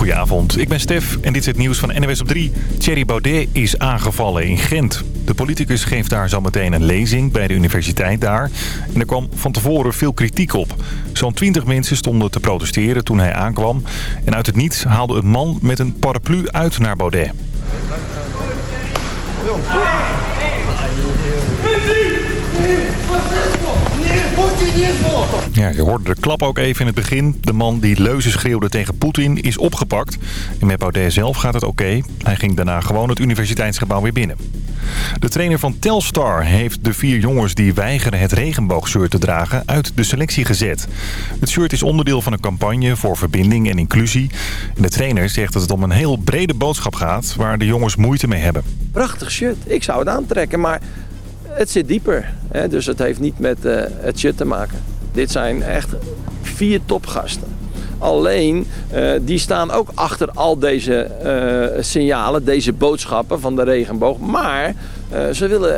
Goedenavond, ik ben Stef en dit is het nieuws van NWS op 3. Thierry Baudet is aangevallen in Gent. De politicus geeft daar zometeen een lezing bij de universiteit daar. En er kwam van tevoren veel kritiek op. Zo'n 20 mensen stonden te protesteren toen hij aankwam. En uit het niets haalde een man met een paraplu uit naar Baudet. Je hoorde de klap ook even in het begin. De man die leuzen schreeuwde tegen Poetin is opgepakt. En met Baudet zelf gaat het oké. Hij ging daarna gewoon het universiteitsgebouw weer binnen. De trainer van Telstar heeft de vier jongens die weigeren het regenboogshirt te dragen uit de selectie gezet. Het shirt is onderdeel van een campagne voor verbinding en inclusie. En de trainer zegt dat het om een heel brede boodschap gaat waar de jongens moeite mee hebben. Prachtig shirt. Ik zou het aantrekken, maar het zit dieper. Hè? Dus het heeft niet met uh, het shit te maken. Dit zijn echt vier topgasten. Alleen, uh, die staan ook achter al deze uh, signalen, deze boodschappen van de regenboog. Maar ze willen,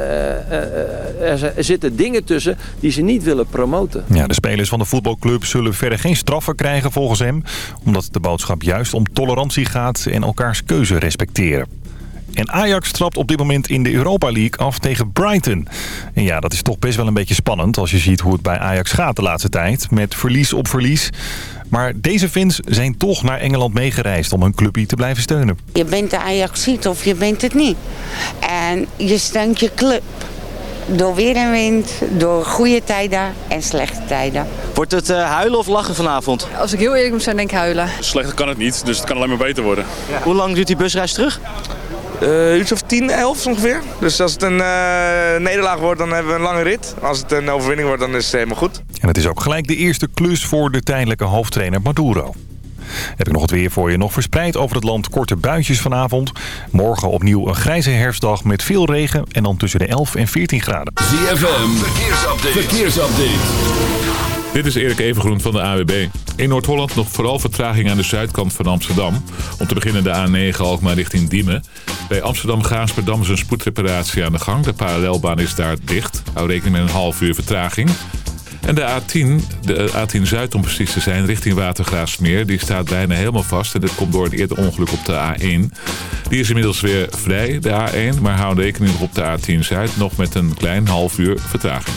er zitten dingen tussen die ze niet willen promoten. Ja, de spelers van de voetbalclub zullen verder geen straffen krijgen volgens hem. Omdat de boodschap juist om tolerantie gaat en elkaars keuze respecteren. En Ajax trapt op dit moment in de Europa League af tegen Brighton. En ja, dat is toch best wel een beetje spannend als je ziet hoe het bij Ajax gaat de laatste tijd. Met verlies op verlies. Maar deze fans zijn toch naar Engeland meegereisd om hun clubje te blijven steunen. Je bent de Ajaxiet of je bent het niet. En je steunt je club. Door weer en wind, door goede tijden en slechte tijden. Wordt het uh, huilen of lachen vanavond? Als ik heel eerlijk moet zijn, denk ik huilen. Slechter kan het niet, dus het kan alleen maar beter worden. Ja. Hoe lang duurt die busreis terug? Uh, iets of 10, 11 ongeveer. Dus als het een uh, nederlaag wordt, dan hebben we een lange rit. Als het een overwinning wordt, dan is het helemaal goed. En het is ook gelijk de eerste klus voor de tijdelijke hoofdtrainer Maduro. Heb ik nog het weer voor je. Nog verspreid over het land korte buitjes vanavond. Morgen opnieuw een grijze herfstdag met veel regen en dan tussen de 11 en 14 graden. ZFM, verkeersupdate. verkeersupdate. Dit is Erik Evengroen van de AWB. In Noord-Holland nog vooral vertraging aan de zuidkant van Amsterdam. Om te beginnen de A9 Alkmaar richting Diemen. Bij Amsterdam-Gaasperdam is een spoedreparatie aan de gang. De parallelbaan is daar dicht. Hou rekening met een half uur vertraging. En de A10, de A10 Zuid om precies te zijn, richting Watergraafsmeer... die staat bijna helemaal vast en dit komt door een eerder ongeluk op de A1. Die is inmiddels weer vrij, de A1, maar hou rekening op de A10 Zuid... nog met een klein half uur vertraging.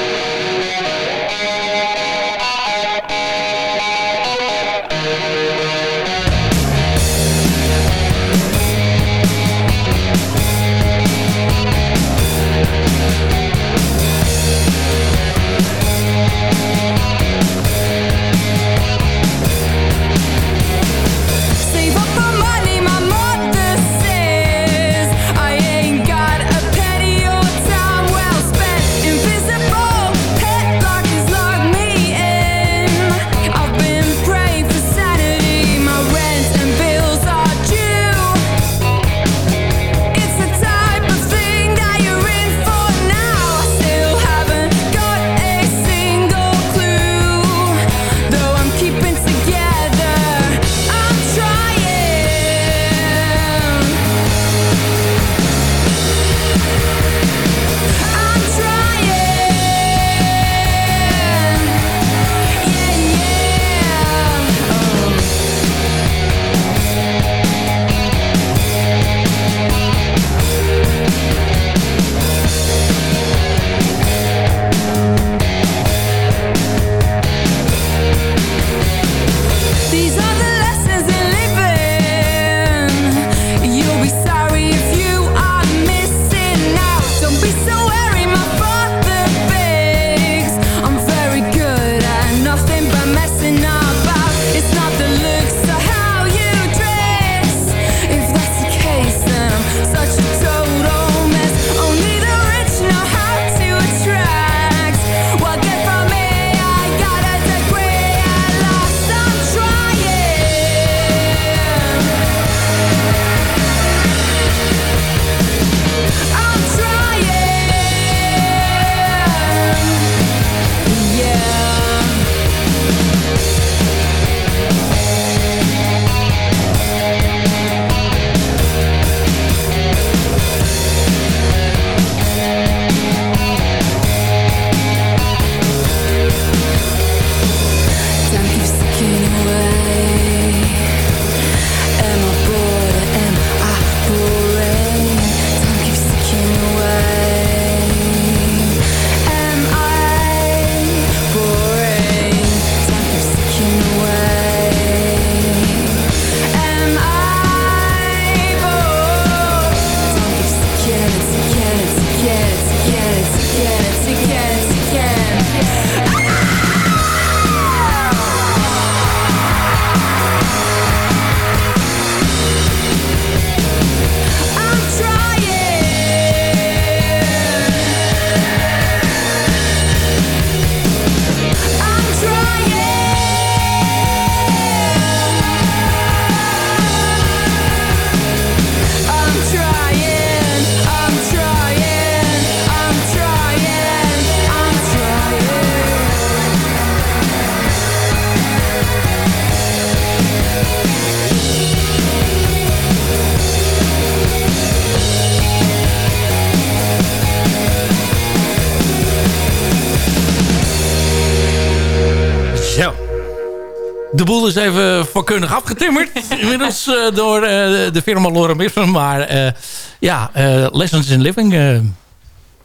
Vakkundig afgetimmerd. inmiddels eh, door eh, de firma Lorem Ipsum. Maar eh, ja, Lessons in Living...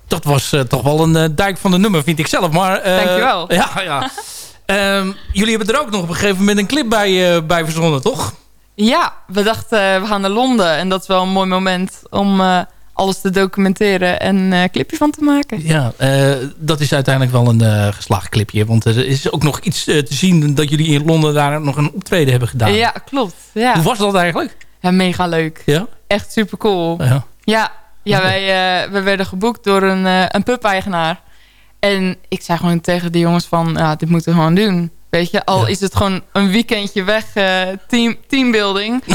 dat was toch wel een dijk van de nummer, vind ik zelf. Maar, Dankjewel. Ja, ja. Ehm, jullie hebben er ook nog op een gegeven moment een clip bij, bij verzonnen, toch? Ja, we dachten we gaan naar Londen. En dat is wel een mooi moment om alles te documenteren en een eh, clipje van te maken. Ja, eh, dat is uiteindelijk wel een eh, geslaagd clipje. Want er is ook nog iets te zien dat jullie in Londen daar nog een optreden hebben gedaan. Ja, klopt. Ja. Hoe was dat eigenlijk? Ja, mega leuk. Ja? Echt super cool. Ja. Ja, ja wij, we werden geboekt door een, een pub-eigenaar. En ik zei gewoon tegen de jongens van, ja, dit moeten we gewoon doen. Weet je, al is het gewoon een weekendje weg, eh, team, teambuilding.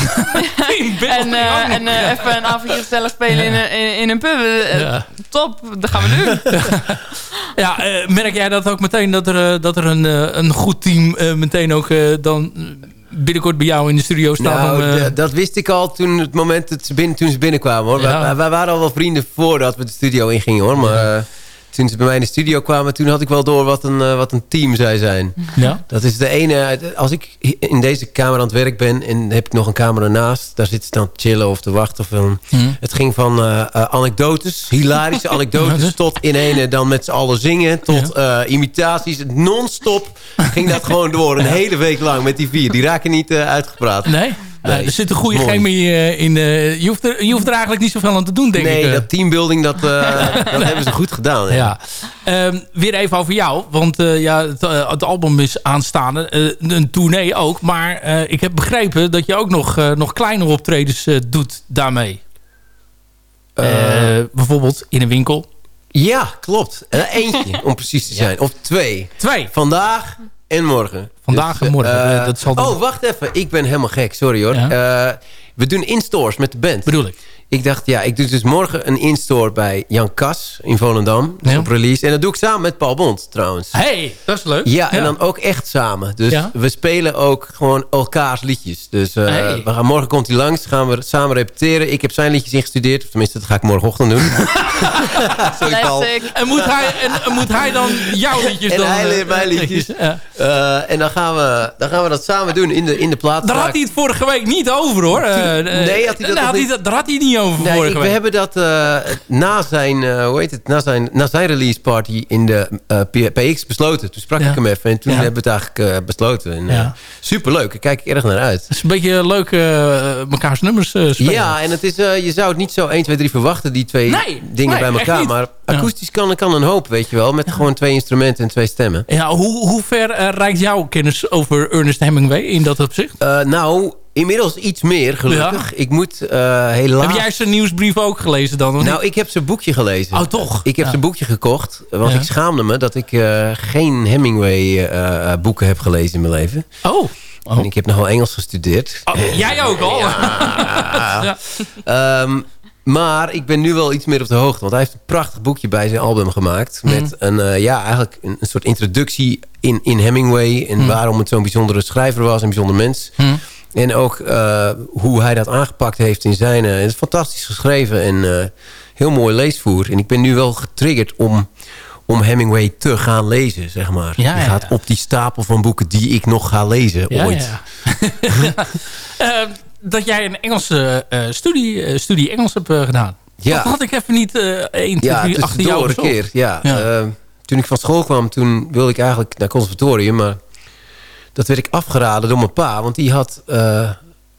en eh, en eh, even een avondje gezellig spelen in, een- in, in een pub. Ja. Top, dat gaan we doen. Ja, merk jij dat ook meteen dat er, dat er een, een goed team eh, meteen ook eh, dan binnenkort bij jou in de studio staat? Nou, om, eh, dat wist ik al toen het moment dat ze binnen, toen ze binnenkwamen hoor. Ja. Wij, wij waren al wel vrienden voordat we de studio ingingen hoor. Maar toen ze bij mij in de studio kwamen, toen had ik wel door wat een, eh, wat een team zij zijn. Ja? Dat is de ene, als ik in deze kamer aan het werk ben en heb ik nog een kamer ernaast, daar zitten ze dan te chillen of te wachten. Of, Hmm. Het ging van eh, eh, anekdotes, hilarische anekdotes, tot in ene dan met z'n allen zingen, tot imitaties. Non-stop ging dat gewoon door, een hele week lang met die vier. Die raken niet uitgepraat. Nee? Nee. er zit een goede chemie eh, in. eh, je, hoeft er, je hoeft er eigenlijk niet zoveel aan te doen, denk nee, ik. eh. dat teambuilding, dat, eh, dat hebben ze goed gedaan. Ja. Ehm, weer even over jou. Want eh, ja, het, eh, het album is aanstaande. Eh, een tournee ook. Maar eh, ik heb begrepen dat je ook nog, eh, nog kleine optredens eh, doet daarmee. Eh, bijvoorbeeld in een winkel. Ja, klopt. Eh, eentje, om precies te zijn. Of twee. Twee. Vandaag en morgen. Vandaag Dus, en morgen. eh, dat zal Oh, wacht even. Ik ben helemaal gek. Sorry hoor. Ja. Eh, we doen in-stores met de band. Bedoel ik. Ik dacht, ja, ik doe dus morgen een in-store bij Jan Kas in Volendam. Dus Ja. op release. En dat doe ik samen met Paul Bond trouwens. hey, dat is leuk. Ja, en dan ook echt samen. Dus Ja. we spelen ook gewoon elkaars liedjes. Dus eh, Hey. we gaan, morgen komt hij langs, gaan we samen repeteren. Ik heb zijn liedjes ingestudeerd. Of tenminste, dat ga ik morgenochtend doen. Sorry, Paul. En moet hij, en, en moet hij dan jouw liedjes En dan... hij eh, leert mijn liedjes. Ja. Eh, en dan gaan, we, dan gaan we dat samen doen in de, in de plaats. Daar had hij het vorige week niet over, hoor. Nee, had hij dat daar nog had niet? hij, daar had hij het niet over Nee, ik, we week. hebben dat eh, na, zijn, eh, hoe heet het, na, zijn, na zijn release party in de eh, PX besloten. Toen sprak Ja. ik hem even en toen Ja. hebben we het eigenlijk besloten. En, Ja. superleuk, daar kijk ik erg naar uit. Het is een beetje leuk mekaars nummers spelen. Ja, en het is, je zou het niet zo 1, 2, 3 verwachten, die twee Nee, dingen nee, bij elkaar. Maar akoestisch kan, kan een hoop, weet je wel. Met gewoon twee instrumenten en twee stemmen. Ja, hoe, hoe ver reikt jouw kennis over Ernest Hemingway in dat opzicht? Nou, inmiddels iets meer, gelukkig. Ik moet eh, helaas... Heb jij zijn nieuwsbrief ook gelezen dan? Nou, niet? ik heb zijn boekje gelezen. Oh, toch? Ik heb Ja. zijn boekje gekocht. Want Ja. ik schaamde me dat ik eh, geen Hemingway eh, boeken heb gelezen in mijn leven. Oh. Oh. En ik heb nogal Engels gestudeerd. Oh, jij ook al? Ja. Ehm, maar ik ben nu wel iets meer op de hoogte. Want hij heeft een prachtig boekje bij zijn album gemaakt. Mhm. Met een, ja, eigenlijk een, een soort introductie in, in Hemingway. En Mhm. waarom het zo'n bijzondere schrijver was. Een bijzonder mens. Hm. En ook eh, hoe hij dat aangepakt heeft in zijn... eh, het is fantastisch geschreven en eh, heel mooi leesvoer. En ik ben nu wel getriggerd om, om Hemingway te gaan lezen, zeg maar. Ja, die ja, gaat ja. op die stapel van boeken die ik nog ga lezen Ja, ooit. ja. Dat jij een Engelse studie, studie Engels hebt gedaan. Ja. Dat had ik even niet eh 1, 2, Ja, 3 achter jou gezocht. keer. Ja. Ja. Toen ik van school kwam, toen wilde ik eigenlijk naar conservatorium. Maar dat werd ik afgeraden door mijn pa. Want die had eh,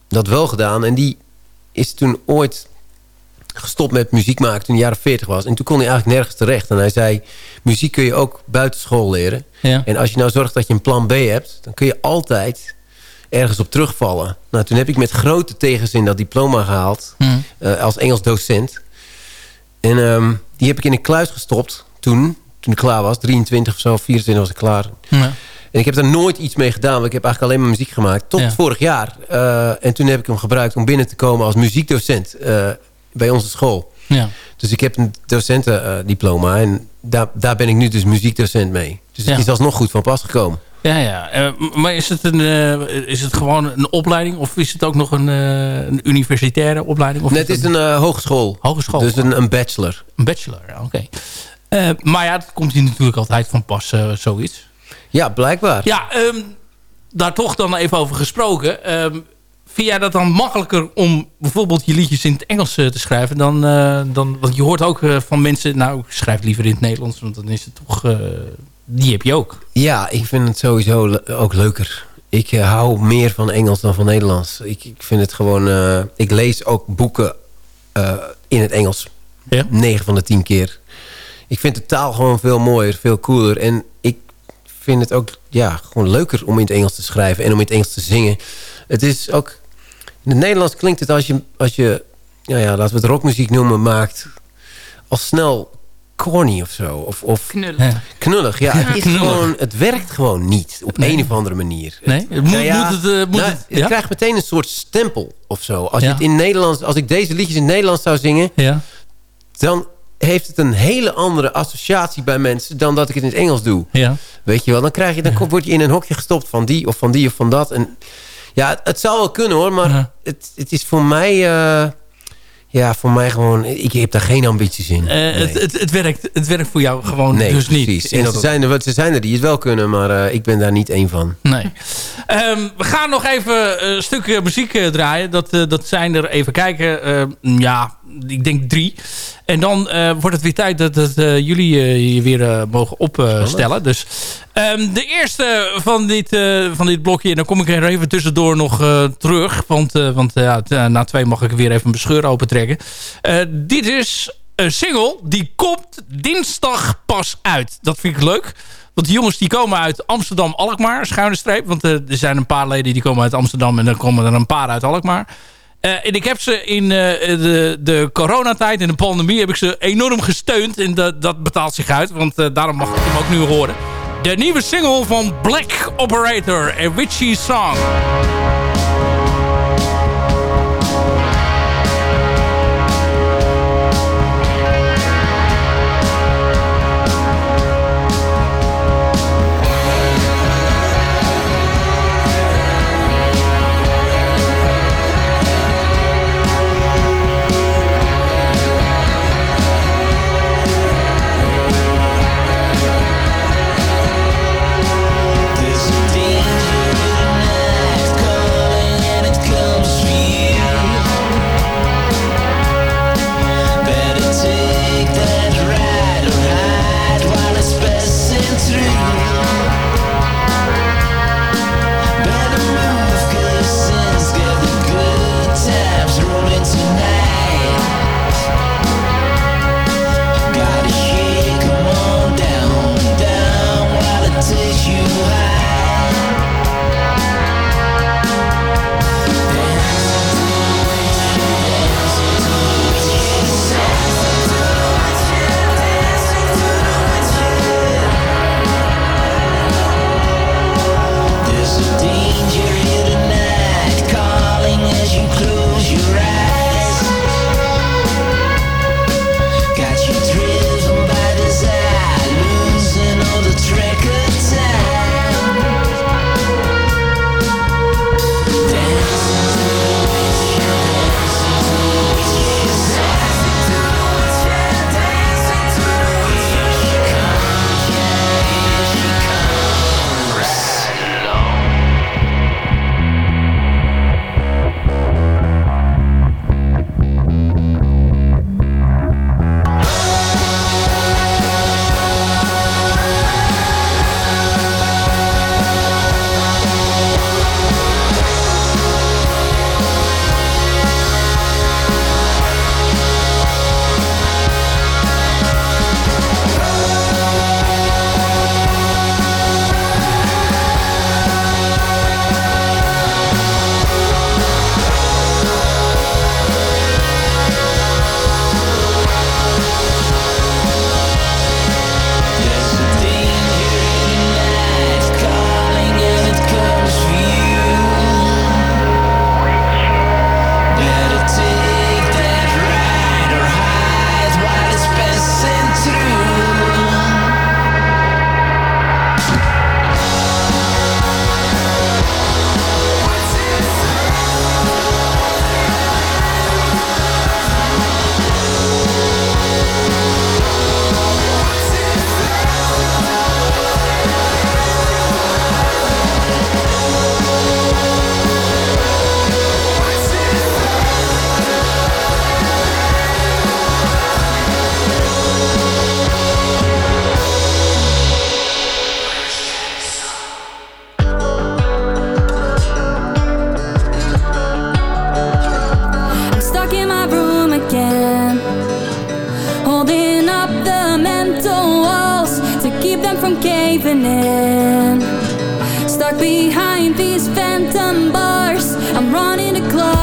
dat wel gedaan. En die is toen ooit gestopt met muziek maken toen hij jaren 40 was. En toen kon hij eigenlijk nergens terecht. En hij zei, muziek kun je ook buiten school leren. Ja. En als je nou zorgt dat je een plan B hebt... dan kun je altijd ergens op terugvallen. Nou, toen heb ik met grote tegenzin dat diploma gehaald. Hm. eh, als Engels docent. En ehm, die heb ik in een kluis gestopt toen, toen ik klaar was. 23 of zo, 24 was ik klaar. Ja. En ik heb daar nooit iets mee gedaan. Want ik heb eigenlijk alleen maar muziek gemaakt. Tot Ja. vorig jaar. Eh, en toen heb ik hem gebruikt om binnen te komen als muziekdocent. eh, bij onze school. Ja. Dus ik heb een docentendiploma. en daar, daar ben ik nu dus muziekdocent mee. Dus het Ja. is alsnog goed van pas gekomen. Ja, ja. Eh, maar is het, een, is het gewoon een opleiding of is het ook nog een, een universitaire opleiding? Of Net is een hogeschool. Hogeschool. Dus een, een bachelor. Een bachelor, oké. Maar ja, dat komt hier natuurlijk altijd van pas, zoiets. Ja, blijkbaar. Ja, ehm, daar toch dan even over gesproken. Ehm, vind jij dat dan makkelijker om bijvoorbeeld je liedjes in het Engels te schrijven? Dan, dan, want je hoort ook van mensen, nou ik schrijf liever in het Nederlands, want dan is het toch, die heb je ook. Ja, ik vind het sowieso ook leuker. Ik hou meer van Engels dan van Nederlands. Ik, ik vind het gewoon, ik lees ook boeken in het Engels. Ja? 9 van de 10 keer. Ik vind de taal gewoon veel mooier, veel cooler. En ik vind het ook ja, gewoon leuker om in het Engels te schrijven en om in het Engels te zingen. Het is ook... In het Nederlands klinkt het als je, als je ja, ja, laten we het rockmuziek noemen, maakt al snel corny of zo. Of, of knullig. Ja. Knullig, ja. Het, is gewoon, het werkt gewoon niet op een of andere manier. Nee, moet, nou ja, moet het... Uh, moet nou, het, het krijgt meteen een soort stempel of zo. Als, je het in Nederlands, als ik deze liedjes in het Nederlands zou zingen... Ja. dan heeft het een hele andere associatie bij mensen... dan dat ik het in het Engels doe. Ja. Weet je wel, dan, krijg je, dan word je in een hokje gestopt van die of van die of van dat. En ja, het, zou wel kunnen hoor, maar het, het is voor mij... Uh, ja, voor mij gewoon... Ik heb daar geen ambities in. Uh, nee. het, het, het, werkt, het werkt voor jou gewoon nee, dus precies. niet. En ze zijn, er, ze zijn er die het wel kunnen, maar uh, ik ben daar niet één van. Nee. um, we gaan nog even een stuk muziek draaien. Dat, dat zijn er, even kijken, ja, ik denk drie. En dan uh, wordt het weer tijd dat, dat uh, jullie uh, je weer mogen opstellen. dus um, de eerste van dit, van dit blokje, en dan kom ik er even tussendoor nog terug. Want, want ja, na twee mag ik weer even mijn scheur opentrekken. dit is een single, die komt dinsdag pas uit. Dat vind ik leuk. Want die jongens die komen uit Amsterdam-Alkmaar, schuine streep. Want er zijn een paar leden die komen uit Amsterdam en dan komen er een paar uit Alkmaar. Uh, en ik heb ze in uh, de, de coronatijd, in de pandemie, heb ik ze enorm gesteund. En dat, dat betaalt zich uit, want uh, daarom mag ik hem ook nu horen. De nieuwe single van Black Operator, A Witchy Song. From caving in. Stuck behind these phantom bars. I'm running the clock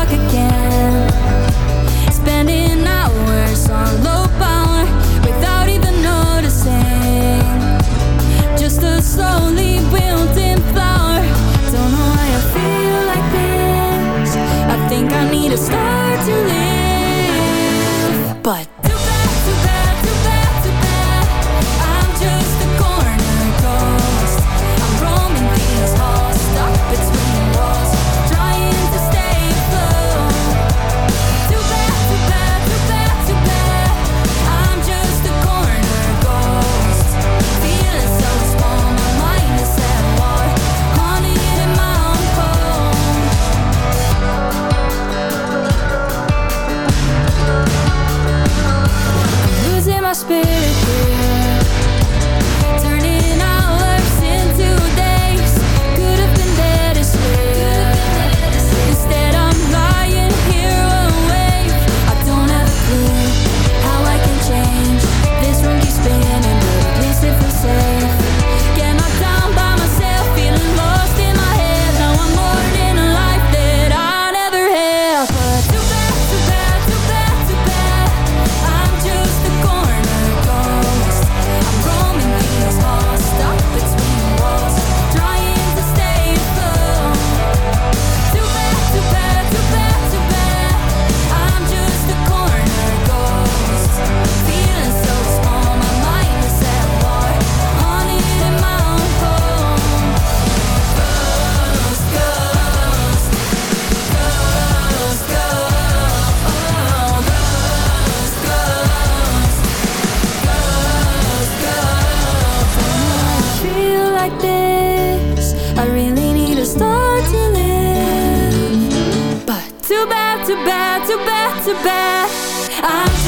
to bed. I'm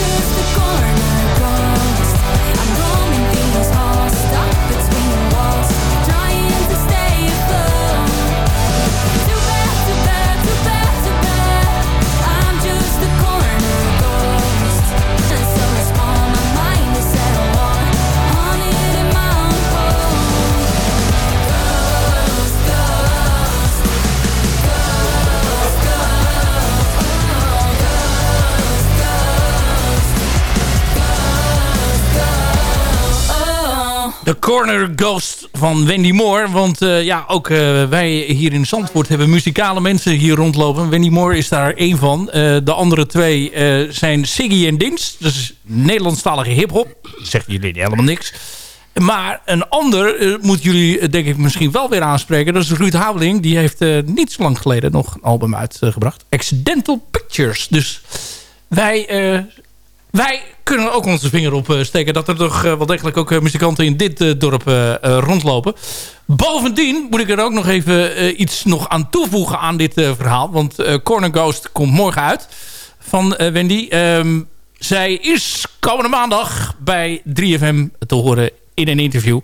De Corner Ghost van Wendy Moore. Want eh, ja, ook eh, wij hier in Zandvoort hebben muzikale mensen hier rondlopen. Wendy Moore is daar één van. Eh, de andere twee zijn Siggy en Dins. Is Nederlandstalige hiphop. Zegt jullie helemaal niks. Maar een ander moet jullie denk ik misschien wel weer aanspreken. Dat is Ruud Houweling. Die heeft niet zo lang geleden nog een album uitgebracht. Accidental Pictures. Dus wij wij kunnen ook onze vinger op eh, steken... dat er toch eh, wel degelijk ook eh, muzikanten in dit dorp rondlopen. Bovendien moet ik er ook nog even iets nog aan toevoegen aan dit verhaal. Want Corner Ghost komt morgen uit van Wendy. Ehm, zij is komende maandag bij 3FM te horen in een interview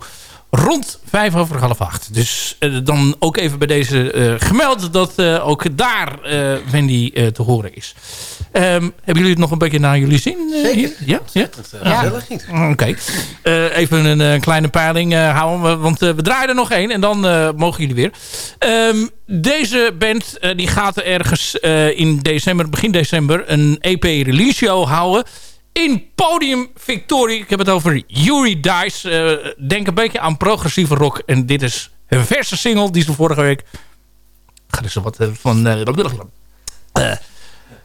rond vijf over half acht. Dus dan ook even bij deze gemeld dat ook daar Wendy te horen is. Ehm, hebben jullie het nog een beetje naar jullie zin? eh, Zeker. hier? Ja? ja? Ja. gezellig niet. Oké. Eh, even een eh, kleine peiling eh, houden. we- Want eh, we draaien er nog één. En dan eh, mogen jullie weer. Ehm, deze band eh, die gaat er ergens eh, in december, begin december... een EP release show houden. In Podium Victory. Ik heb het over Yuri Dice. Eh, denk een beetje aan progressieve rock. En dit is een verse single die ze vorige week... Ga er zo wat eh, van... eh, eh,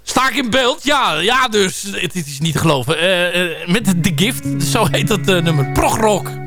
Sta ik in beeld? Ja, ja dus het, is niet te geloven. Eh, eh, met The Gift, zo heet dat eh, nummer. Progrock.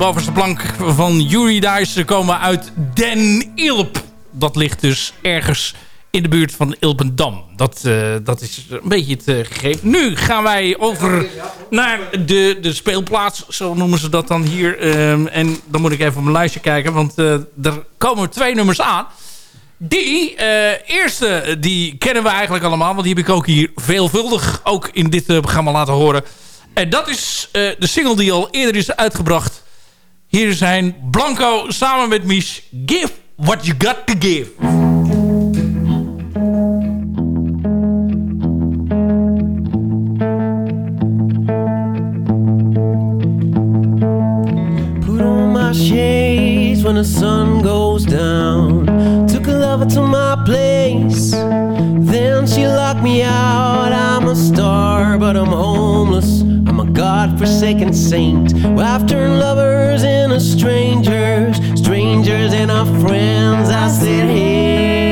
Bovenste plank van Yuri Dice. Komen uit Den Ilp. Dat ligt dus ergens in de buurt van Ilpendam. Dat, eh, dat is een beetje het eh, gegeven. Nu gaan wij over naar de, de speelplaats, zo noemen ze dat dan hier. Ehm, en dan moet ik even op mijn lijstje kijken, want eh, er komen twee nummers aan. Die eerste, die kennen we eigenlijk allemaal. Want die heb ik ook hier veelvuldig ook in dit programma laten horen. En dat is de single die al eerder is uitgebracht. Hier zijn Blanco samen met Mies. Give what you got to give. Put on my shades when the sun goes down. Took a lover to my place. Then she locked me out. I'm a star, but I'm homeless. God-forsaken saint. I've turned lovers into strangers, strangers our friends. I said, hey,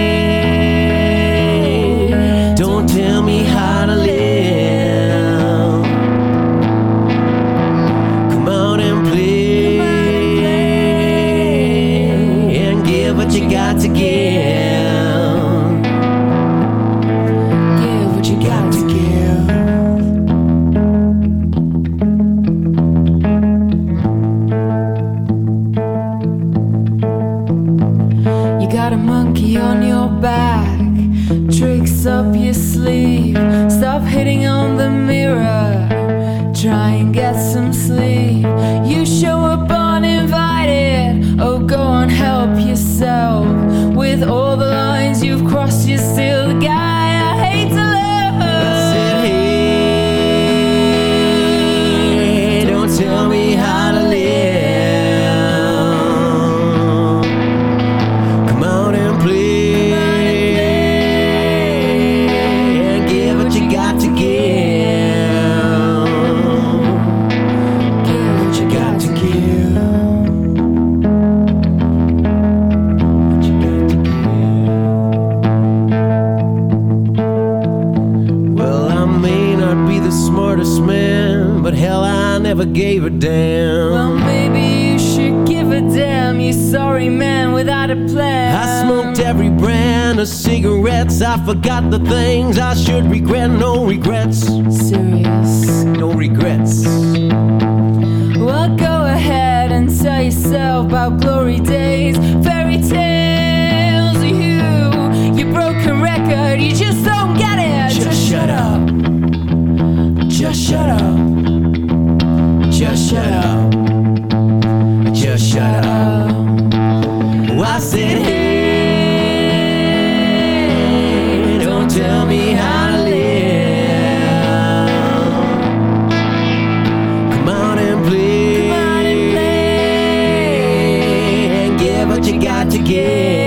to give.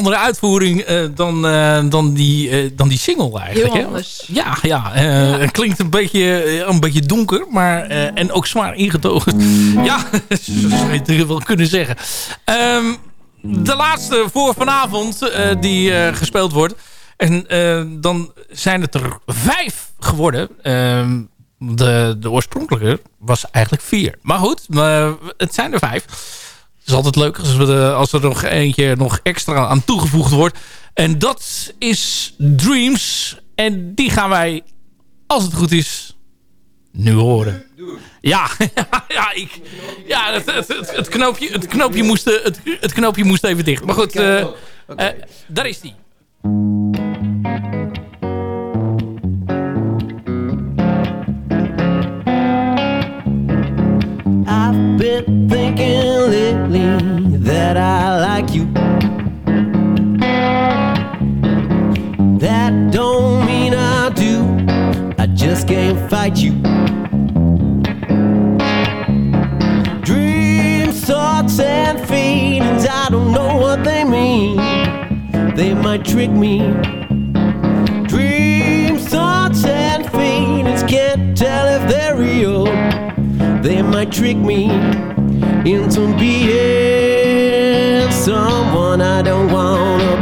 Andere uitvoering eh, dan, eh, dan, die, eh, dan die single eigenlijk. Heel hè? Ja, ja, eh, het klinkt een beetje, een beetje donker, maar, eh, en ook zwaar ingetogen. Ja, zo zou je het wel kunnen zeggen. Ehm, de laatste voor vanavond eh, die eh, gespeeld wordt. En eh, dan zijn het er vijf geworden. Ehm, de, de oorspronkelijke was eigenlijk vier. Maar goed, maar het zijn er vijf. Het is altijd leuk als, we als er nog eentje nog extra aan toegevoegd wordt. En dat is Dreams. En die gaan wij, als het goed is, nu horen. Ja, ja, ik, ja het, het, knoopje, het, knoopje moest, eh, het, het knoopje moest even dicht. Maar goed, eh, eh, daar is die. Might trick me. Dreams, thoughts, and feelings, can't tell if they're real. They might trick me into being someone I don't wanna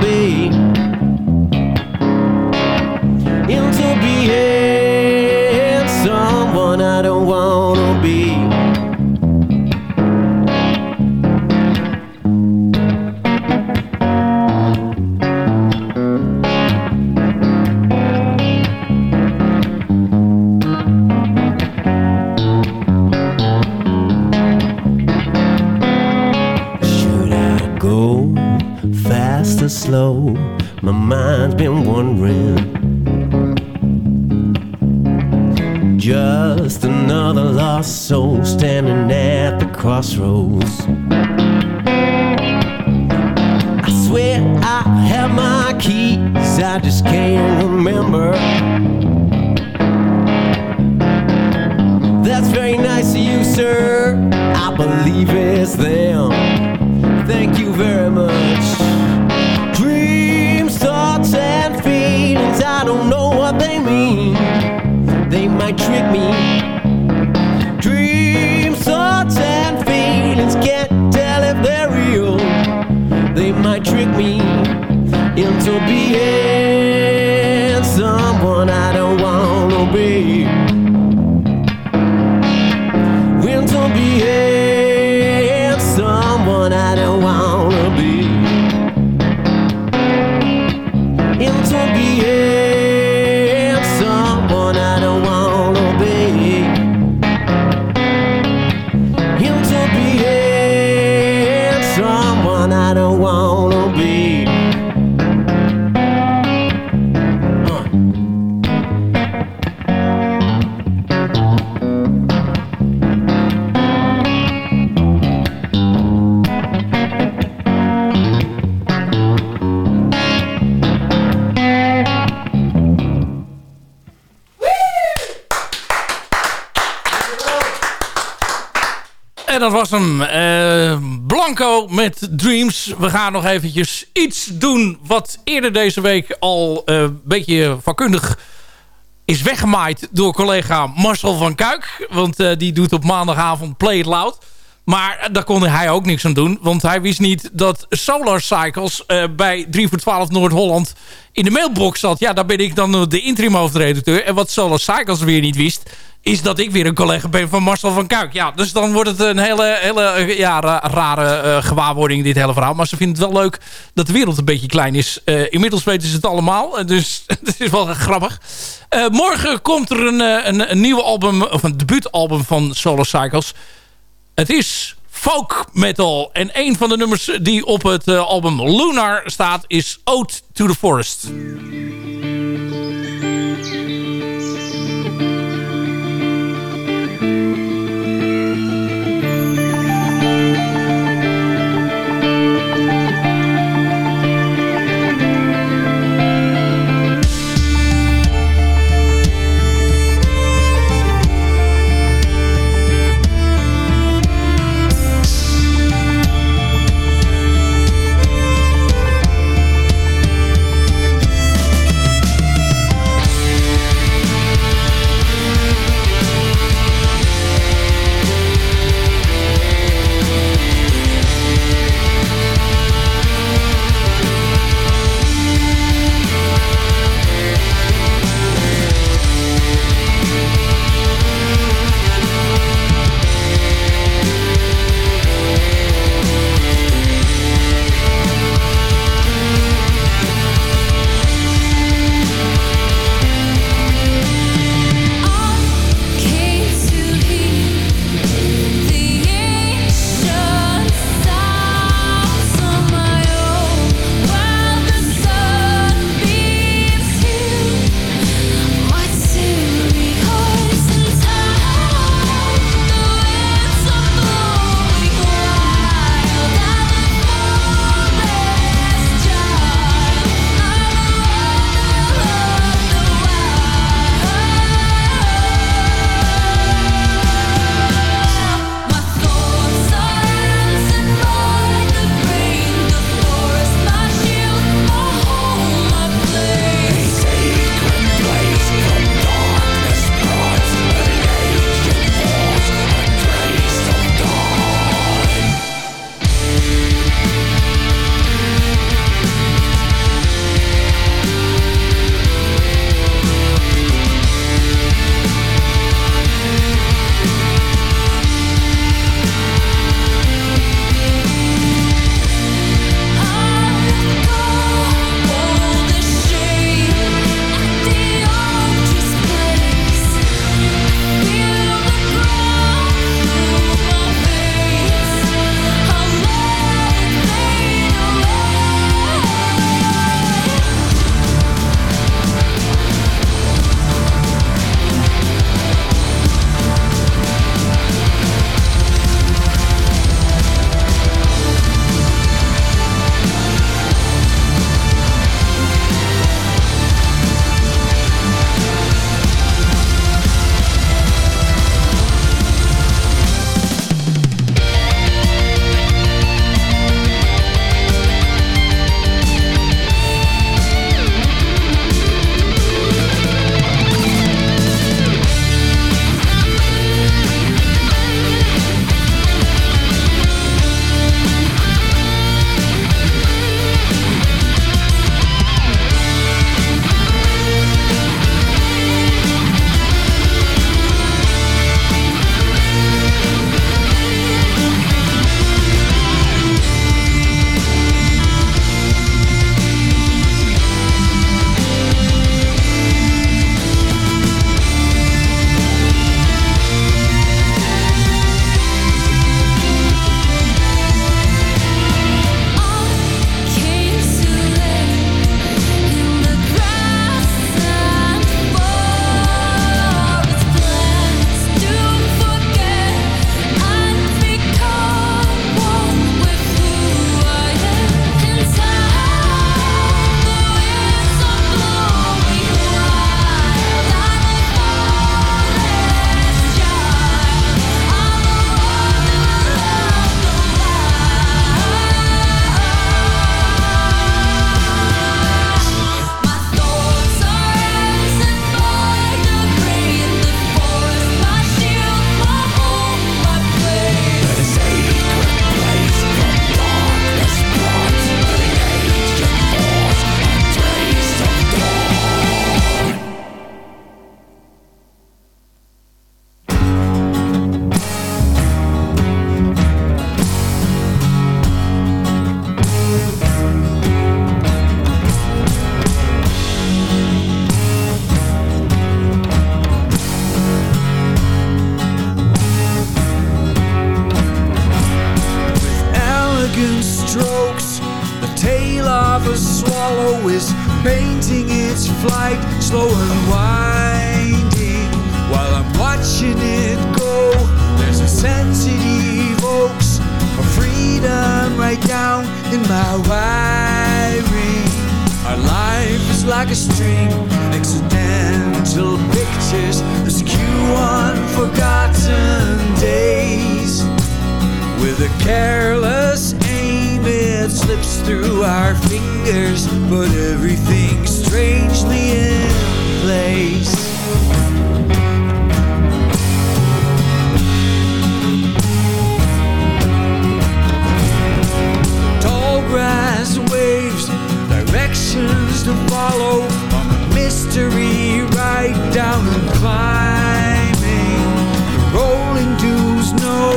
trick me into being We gaan nog eventjes iets doen wat eerder deze week al eh, een beetje vakkundig is weggemaaid door collega Marcel van Kuik. Want eh, die doet op maandagavond Play It Loud. Maar daar kon hij ook niks aan doen. Want hij wist niet dat Solar Cycles eh, bij 3 voor 12 Noord-Holland in de mailbox zat. Ja, daar ben ik dan de interim hoofdredacteur. En wat Solar Cycles weer niet wist is dat ik weer een collega ben van Marcel van Kuik. Ja, dus dan wordt het een hele, hele ja, ra- rare eh, gewaarwording, dit hele verhaal. Maar ze vinden het wel leuk dat de wereld een beetje klein is. Eh, inmiddels weten ze het allemaal, dus het is wel grappig. Morgen komt er een, een, album, of een debuutalbum van Solar Cycles. Het is folk metal. En een van de nummers die op het eh, album Lunar staat is Ode to the Forest. To follow on a mystery right down and climbing. The rolling dunes know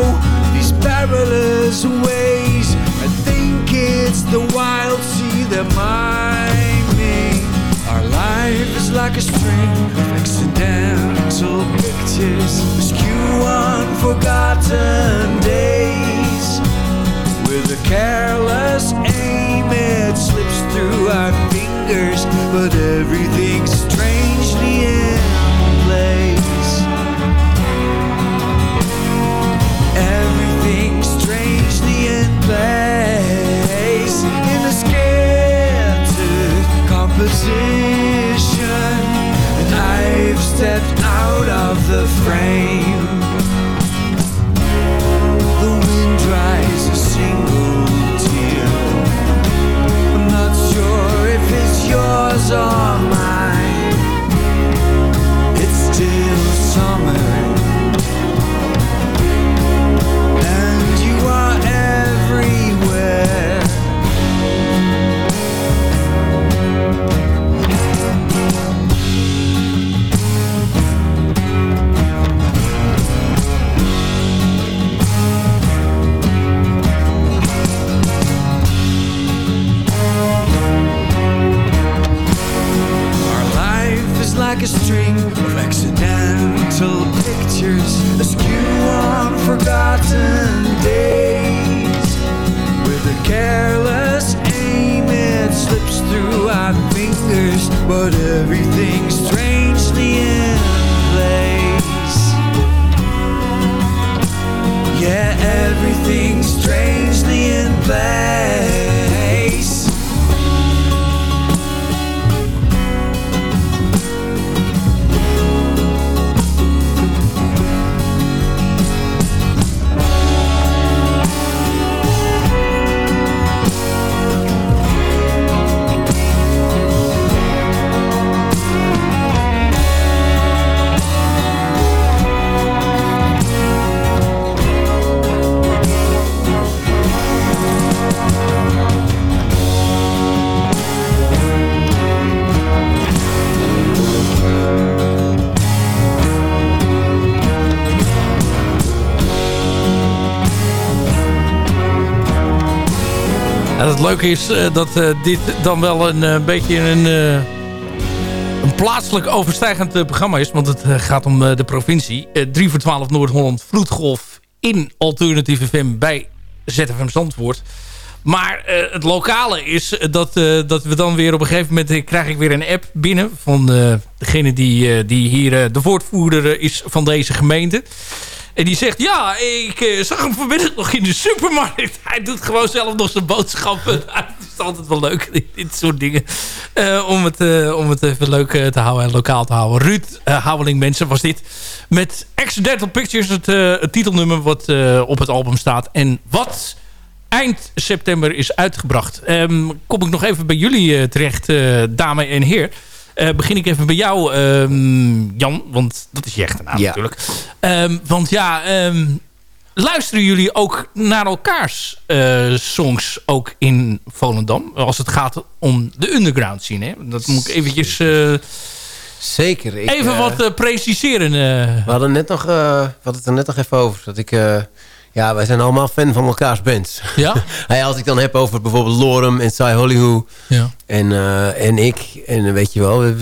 these perilous ways. I think it's the wild sea that miming. Our life is like a string of accidental pictures, askew unforgotten days. With a careless aim, it slips through our fingers, but everything's strangely in place. Everything's strangely in place in a scattered composition, and I've stepped out of the frame. yours are like a string of accidental pictures, askew on forgotten days. With a careless aim, it slips through our fingers, but everything's strangely in place. Leuke is eh, dat eh, dit dan wel een eh, beetje een, een plaatselijk overstijgend programma is. Want het gaat om de provincie. Eh 3 voor 12 Noord-Holland Vloedgolf in Alternatieve FM bij ZFM Zandvoort. Maar het lokale is dat, dat we dan weer op een gegeven moment... krijg ik weer een app binnen van degene die, die hier de woordvoerder eh, is van deze gemeente. En die zegt, ja, ik eh, zag hem vanmiddag nog in de supermarkt. Hij doet gewoon zelf nog zijn boodschappen. het is altijd wel leuk, dit, soort dingen. Eh, om, het, eh, om het even leuk te houden en lokaal te houden. Ruud uh, Houweling, mensen, was dit. Met Accidental Pictures, het, het titelnummer wat op het album staat. En wat eind september is uitgebracht. Ehm, kom ik nog even bij jullie terecht, dame en heer. Eh, begin ik even bij jou, ehm, Jan, want dat is je echte naam Ja. natuurlijk. Ehm, want ja, ehm, luisteren jullie ook naar elkaars eh, songs ook in Volendam? Als het gaat om de underground scene, hè? Dat moet ik eventjes... eh, Zeker. Ik, even wat preciseren. We hadden, net nog, we hadden het er net nog even over. Dat ik, ja, wij zijn allemaal fan van elkaars bands. Ja? Hey, als ik dan heb over bijvoorbeeld Lorem en Cy Hollywood Ja. en, eh, en ik. En eh, weet je wel, we,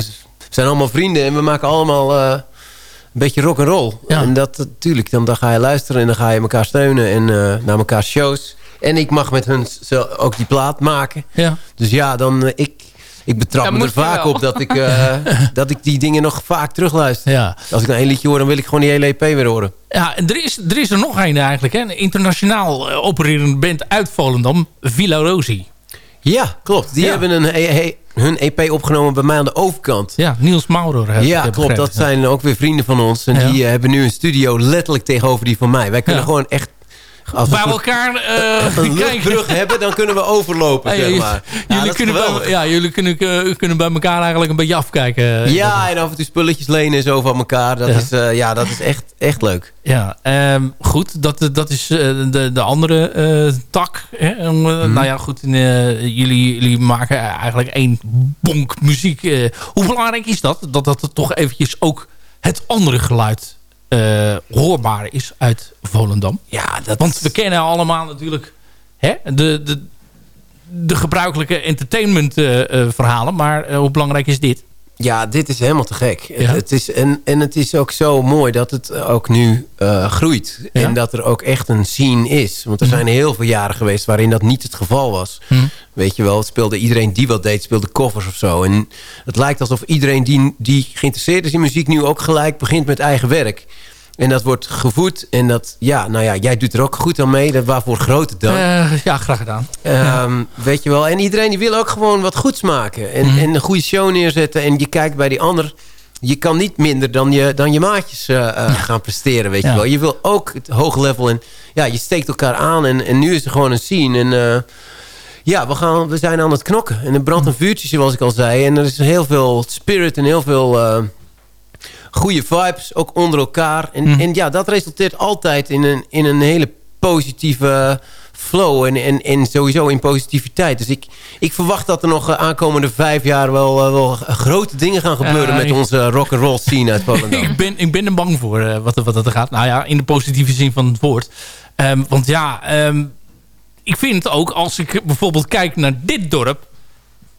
zijn allemaal vrienden en we maken allemaal eh, een beetje rock and roll. En dat natuurlijk, dan, dan ga je luisteren en dan ga je elkaar steunen en naar elkaar shows. En ik mag met hun ook die plaat maken. Ja. Dus ja, dan ik, ik betrap Dat me er vaak op dat ik, eh, dat ik die dingen nog vaak terugluister. Ja. Als ik nou één liedje hoor, dan wil ik gewoon die hele EP weer horen. Ja, en er is, er is er nog een eigenlijk. Hè? Een internationaal eh, opererende band uit Volendam. Villa Rosi. Ja, klopt. Die Ja. hebben een, he- he- hun EP opgenomen bij mij aan de overkant. Ja, Niels Maurer. Ja, ik klopt. begrepen. Dat zijn ook weer vrienden van ons. En Ja. die eh, hebben nu een studio letterlijk tegenover die van mij. Wij kunnen Ja. gewoon echt... Als we Bij elkaar eh, een luchtbrug hebben, dan kunnen we overlopen, Ja, zeg jullie- maar. Ja, jullie, kunnen bij, ja, jullie kunnen, eh, kunnen bij elkaar eigenlijk een beetje afkijken. Ja, en af en toe spulletjes lenen en zo van elkaar. Dat, Ja. is, eh, ja, dat is echt, echt leuk. Ja, ehm, goed. Dat, dat is eh, de, de andere eh, tak. Hè? Eh, Mhm. Nou ja, goed. eh, jullie, jullie maken eigenlijk één bonk muziek. eh. hoe belangrijk is dat? Dat dat er toch eventjes ook het andere geluid eh, hoorbaar is uit Volendam. Ja, dat Want we kennen allemaal natuurlijk hè, de, de, de gebruikelijke entertainment eh, eh, verhalen. Maar eh, hoe belangrijk is dit? Ja, dit is helemaal te gek. Ja? Het, is, en, en het is ook zo mooi dat het ook nu eh, groeit. Ja? En dat er ook echt een scene is. Want er Mhm. zijn heel veel jaren geweest waarin dat niet het geval was. Mhm. Weet je wel, speelde iedereen die wat deed, speelde covers of zo. En het lijkt alsof iedereen die, die geïnteresseerd is in muziek... nu ook gelijk begint met eigen werk. En dat wordt gevoed. En dat, ja, nou ja, jij doet er ook goed aan mee. Dat waarvoor grote dank. Eh, ja, graag gedaan. Ehm, Weet je wel. En iedereen die wil ook gewoon wat goeds maken. En, Mhm. en een goede show neerzetten. En je kijkt bij die ander. Je kan niet minder dan je, dan je maatjes eh, eh, gaan presteren. Weet Ja. je wel. Je wil ook het hoge level. En ja, je steekt elkaar aan. En, en nu is er gewoon een scene. En ja, we, gaan, we zijn aan het knokken. En er brandt een vuurtje, zoals ik al zei. En er is heel veel spirit en heel veel... eh, goede vibes, ook onder elkaar. En, Mhm. en ja, dat resulteert altijd in een, in een hele positieve flow en, en, en sowieso in positiviteit. Dus ik, ik verwacht dat er nog de aankomende vijf jaar wel, eh, wel grote dingen gaan gebeuren met onze rock and roll scene uit Volendam. ik, ben, ik ben er bang voor eh, wat, wat dat er gaat. Nou ja, in de positieve zin van het woord. Ehm, want ja, ehm, ik vind ook als ik bijvoorbeeld kijk naar dit dorp.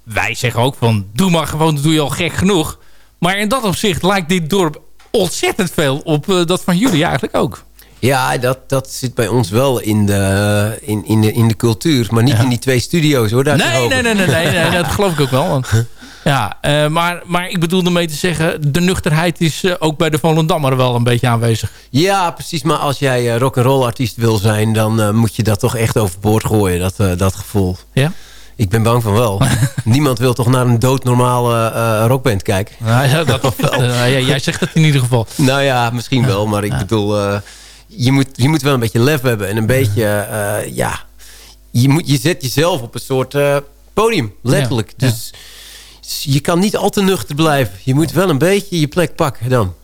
Wij zeggen ook van, doe maar gewoon, dat doe je al gek genoeg. Maar in dat opzicht lijkt dit dorp ontzettend veel op eh, dat van jullie eigenlijk ook. Ja, dat, dat zit bij ons wel in de, in, in de, in de cultuur. Maar niet in die twee studio's hoor. Daar Nee, nee, nee, nee, nee, nee, dat geloof ik ook wel. Want, ja, eh, maar, maar ik bedoel ermee te zeggen, de nuchterheid is eh, ook bij de Volendammer wel een beetje aanwezig. Ja, precies. Maar als jij rock and roll artiest wil zijn... dan moet je dat toch echt overboord gooien, dat, dat gevoel. Ja? Ik ben bang van wel. Niemand wil toch naar een doodnormale eh rockband kijken? Nou ja, dat, eh, ja, jij zegt het in ieder geval. Nou ja, misschien wel. Maar ik bedoel, eh, je, moet, je moet wel een beetje lef hebben. En een beetje, eh, ja... Je, moet, je zet jezelf op een soort eh, podium, letterlijk. Ja, ja. Dus je kan niet al te nuchter blijven. Je moet wel een beetje je plek pakken dan.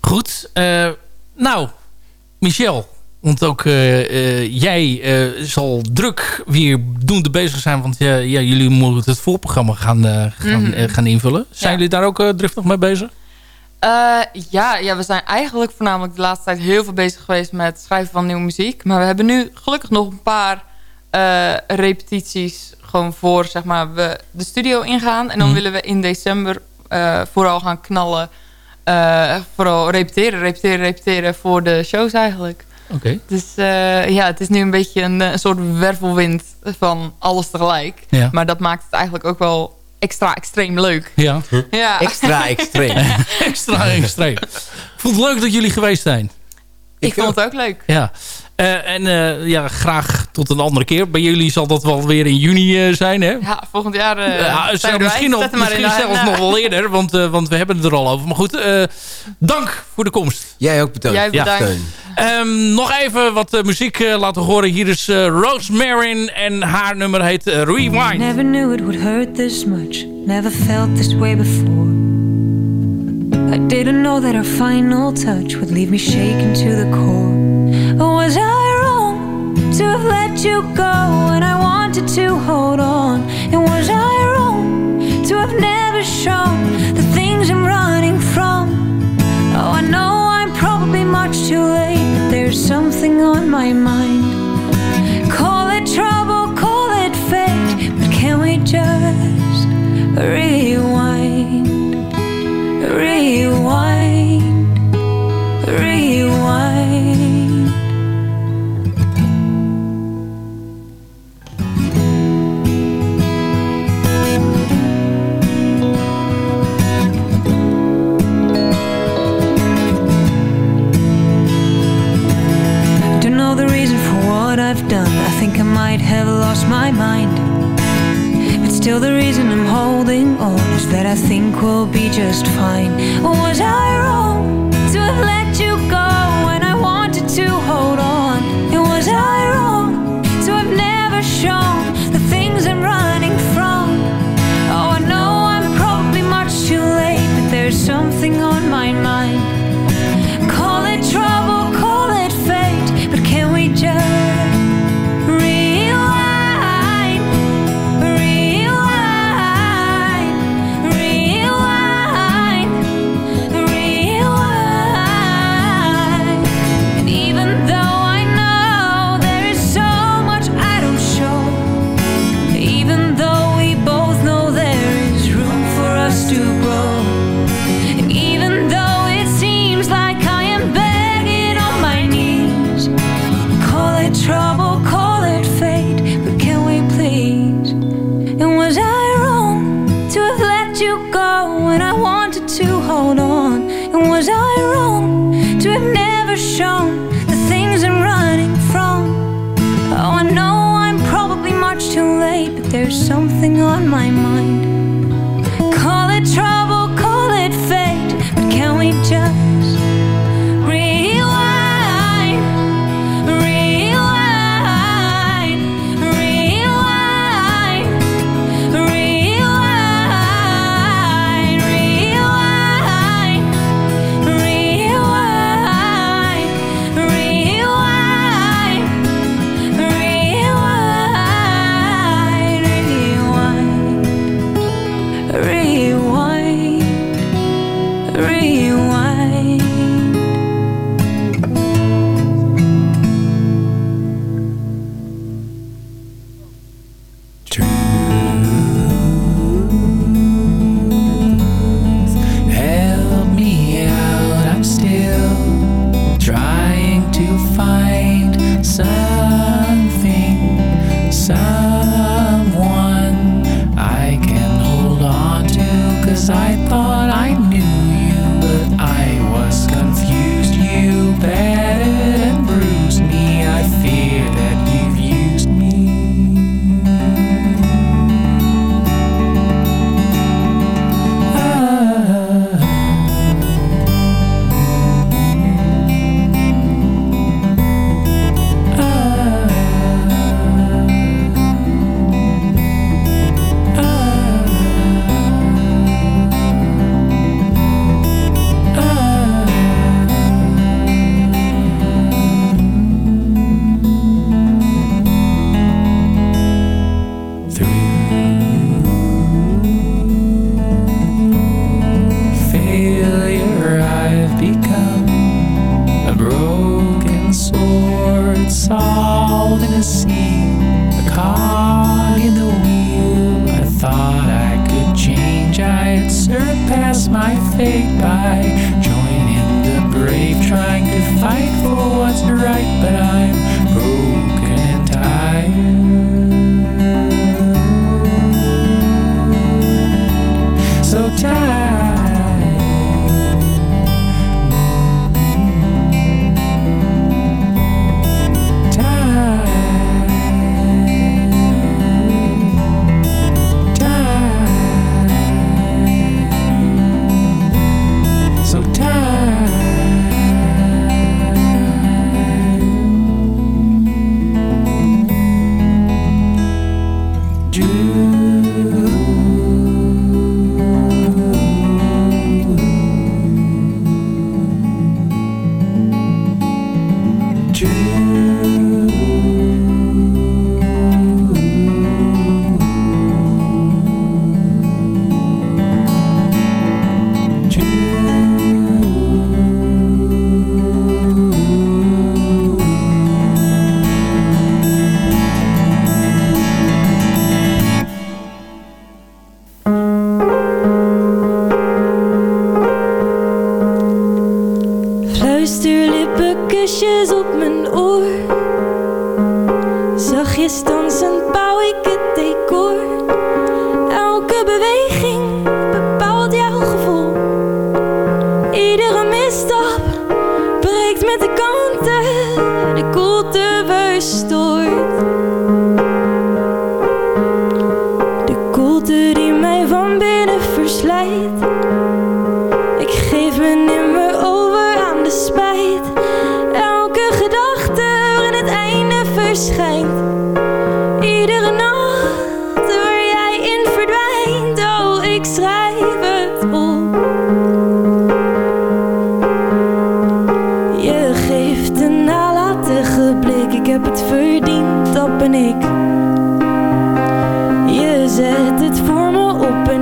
Goed. eh, nou, Michel. Want ook eh, eh, jij eh, zal druk weer doende bezig zijn. Want ja, ja, jullie moeten het voorprogramma gaan, gaan, Mhm. gaan invullen. Zijn jullie daar ook driftig mee bezig? Ja, ja, we zijn eigenlijk voornamelijk de laatste tijd heel veel bezig geweest met het schrijven van nieuwe muziek. Maar we hebben nu gelukkig nog een paar repetities gewoon voor zeg maar, we de studio ingaan. En dan Mhm. willen we in december vooral gaan knallen. Vooral repeteren, repeteren, repeteren voor de shows eigenlijk. Oké. Dus eh, ja, het is nu een beetje een, eh, een soort wervelwind van alles tegelijk. Ja. Maar dat maakt het eigenlijk ook wel extra extreem leuk. Ja. Ja. Extra extreem. Extra extreem. Ik vond het leuk dat jullie geweest zijn. Ik vond het ook leuk. Ja. Eh, en eh, ja, graag tot een andere keer. Bij jullie zal dat wel weer in juni eh, zijn, hè? Ja, volgend jaar eh Ja, zijn we misschien in misschien zelfs nog wel eerder, want, eh, want we hebben het er al over. Maar goed, eh, dank voor de komst. Jij ook bedankt. Jij bedankt. Steun. Ehm, nog even wat muziek eh, laten horen. Hier is eh, Rose Marin en haar nummer heet Rewind. Never knew it would hurt this much. Never felt this way before. I didn't know that our final touch would leave me shaken to the core. Was I to have let you go when I wanted to hold on? And was I wrong to have never shown the things I'm running from? Oh, I know I'm probably much too late, but there's something on my mind. Call it trouble, call it fate, but can we just rewind? Rewind, might have lost my mind But still the reason I'm holding on Is that I think we'll be just fine Was I wrong to have let you go When I wanted to hold on? And was I wrong to have never shown The things I'm running from? Oh, I know I'm probably much too late But there's something on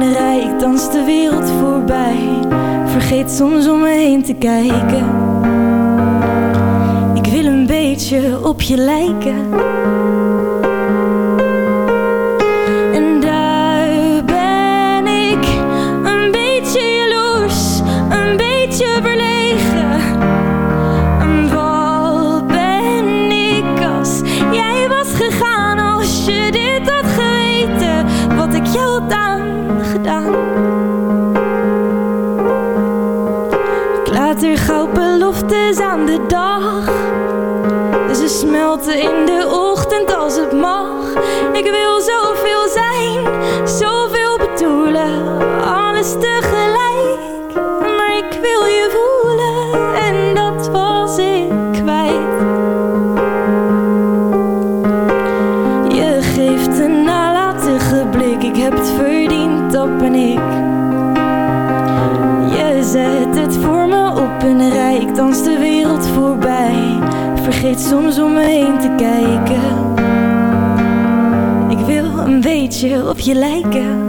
en rij. Ik dans de wereld voorbij. Vergeet soms om me heen te kijken. Ik wil een beetje op je lijken. Soms om me heen te kijken. Ik wil een beetje op je lijken.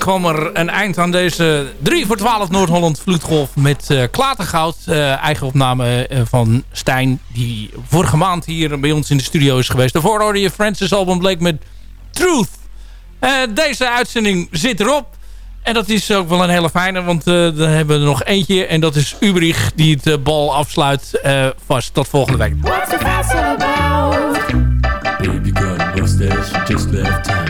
Kwam er een eind aan deze 3 voor 12 Noord-Holland Vloedgolf met eh Klatergoud. eh, eigen opname eh, van Stijn, die vorige maand hier bij ons in de studio is geweest. Daarvoor hoorde je Francis album Blake met Truth. Eh, deze uitzending zit erop. En dat is ook wel een hele fijne, want eh dan hebben we er nog eentje. En dat is Ubrich die het bal afsluit. Eh, vast tot volgende week. What's the about? Baby got mustache, just left town.